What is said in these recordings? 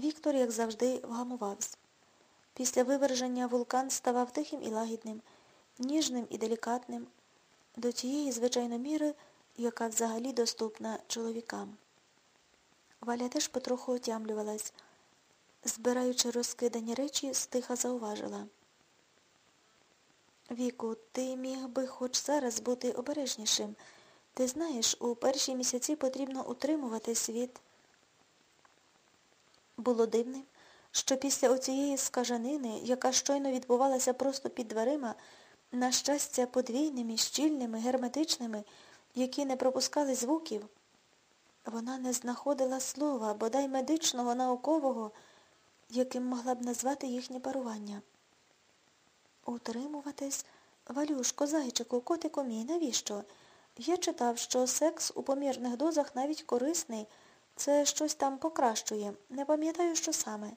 Віктор, як завжди, вгамувався. Після виверження вулкан ставав тихим і лагідним, ніжним і делікатним, до тієї, звичайно, міри, яка взагалі доступна чоловікам. Валя теж потроху отямлювалась, збираючи розкидані речі, стиха зауважила. Віку, ти міг би хоч зараз бути обережнішим. Ти знаєш, у перші місяці потрібно утримувати світ. Було дивним, що після оцієї скажанини, яка щойно відбувалася просто під дверима, на щастя, подвійними, щільними, герметичними, які не пропускали звуків, вона не знаходила слова, бодай медичного, наукового, яким могла б назвати їхнє парування. Утримуватись, Валюшко, зайчику, котику мій, навіщо? Я читав, що секс у помірних дозах навіть корисний, це щось там покращує. Не пам'ятаю, що саме.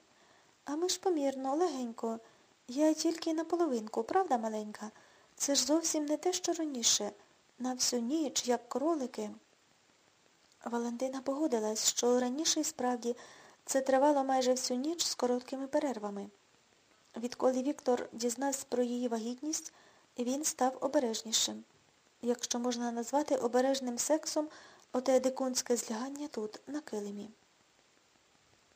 А ми ж помірно, легенько. Я тільки наполовинку, правда, маленька? Це ж зовсім не те, що раніше. На всю ніч, як кролики. Валентина погодилась, що раніше і справді це тривало майже всю ніч з короткими перервами. Відколи Віктор дізнався про її вагітність, він став обережнішим. Якщо можна назвати обережним сексом оте дикунське злягання тут, на килимі.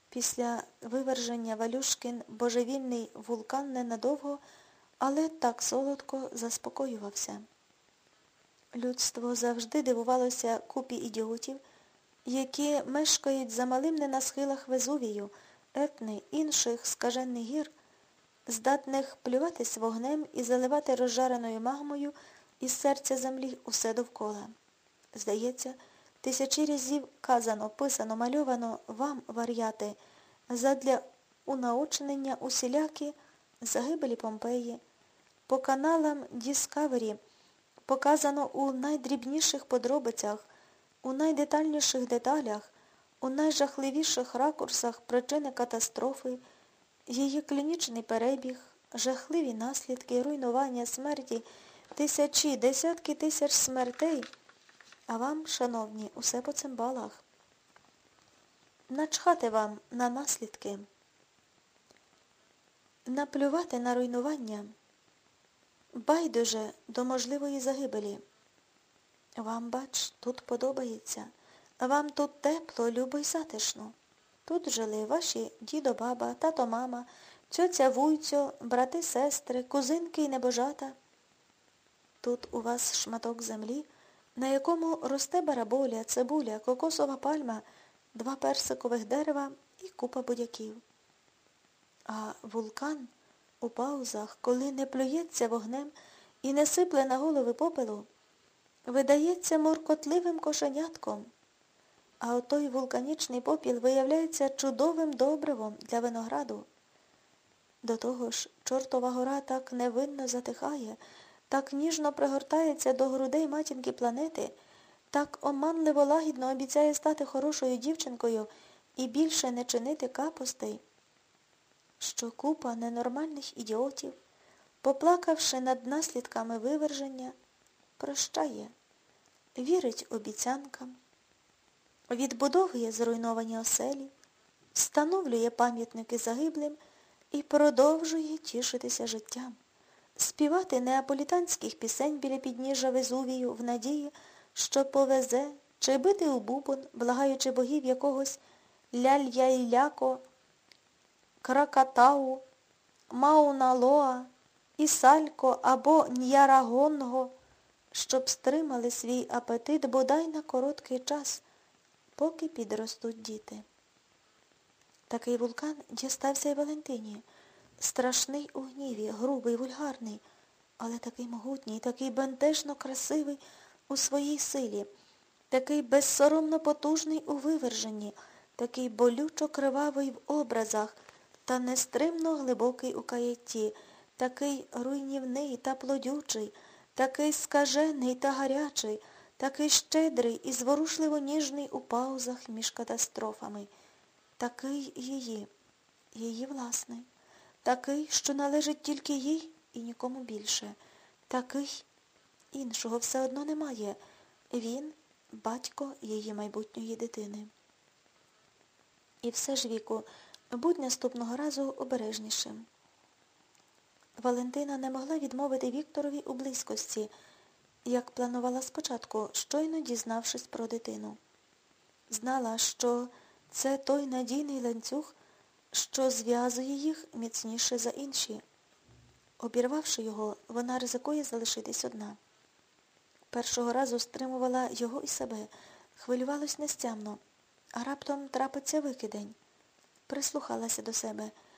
Після виверження Валюшкин божевільний вулкан ненадовго, але так солодко заспокоювався. Людство завжди дивувалося купі ідіотів, які мешкають за малим не на схилах Везувію, етни, інших скажених гір, здатних плюватись вогнем і заливати розжареною магмою із серця землі усе довкола. Здається, тисячі разів казано, писано, мальовано вам, вар'яти, задля унаочнення усілякі загибелі Помпеї, по каналам Діскавері показано у найдрібніших подробицях, у найдетальніших деталях, у найжахливіших ракурсах причини катастрофи, її клінічний перебіг, жахливі наслідки, руйнування смерті, тисячі, десятки тисяч смертей. А вам, шановні, усе по цимбалах. Начхати вам на наслідки, наплювати на руйнування, байдуже до можливої загибелі. Вам, бач, тут подобається, вам тут тепло, любо й затишно. Тут жили ваші дідо, баба, тато, мама, цьоця вуйцьо, брати, сестри, кузинки й небожата. Тут у вас шматок землі, на якому росте бараболя, цибуля, кокосова пальма, два персикових дерева і купа будяків. А вулкан у паузах, коли не плюється вогнем і не сипле на голови попелу, видається моркотливим кошенятком. А отой вулканічний попіл виявляється чудовим добривом для винограду. До того ж, чортова гора так невинно затихає, так ніжно пригортається до грудей матінки планети, так оманливо лагідно обіцяє стати хорошою дівчинкою і більше не чинити капостей, що купа ненормальних ідіотів, поплакавши над наслідками виверження, прощає, вірить обіцянкам, відбудовує зруйновані оселі, встановлює пам'ятники загиблим і продовжує тішитися життям співати неаполітанських пісень біля підніжжя Везувію в надії, що повезе, чи бити у бубон, благаючи богів якогось ляль-яйляко, кракатау, мауналоа, ісалько або н'ярагонго, щоб стримали свій апетит бодай на короткий час, поки підростуть діти. Такий вулкан дістався й Валентині страшний у гніві, грубий, вульгарний, але такий могутній, такий бентежно красивий у своїй силі, такий безсоромно потужний у виверженні, такий болючо кривавий в образах та нестримно глибокий у каятті, такий руйнівний та плодючий, такий скажений та гарячий, такий щедрий і зворушливо ніжний у паузах між катастрофами, такий її, її власний такий, що належить тільки їй і нікому більше. Такий іншого все одно немає. Він батько її майбутньої дитини. І все ж, Віку, Будь наступного разу обережнішим. Валентина не могла відмовити Вікторові у близькості, як планувала спочатку, щойно дізнавшись про дитину. Знала, що це той надійний ланцюг, що зв'язує їх міцніше за інші. Обірвавши його, вона ризикує залишитись одна. Першого разу стримувала його і себе, хвилювалась нестямно, а раптом трапиться викидень. Прислухалася до себе.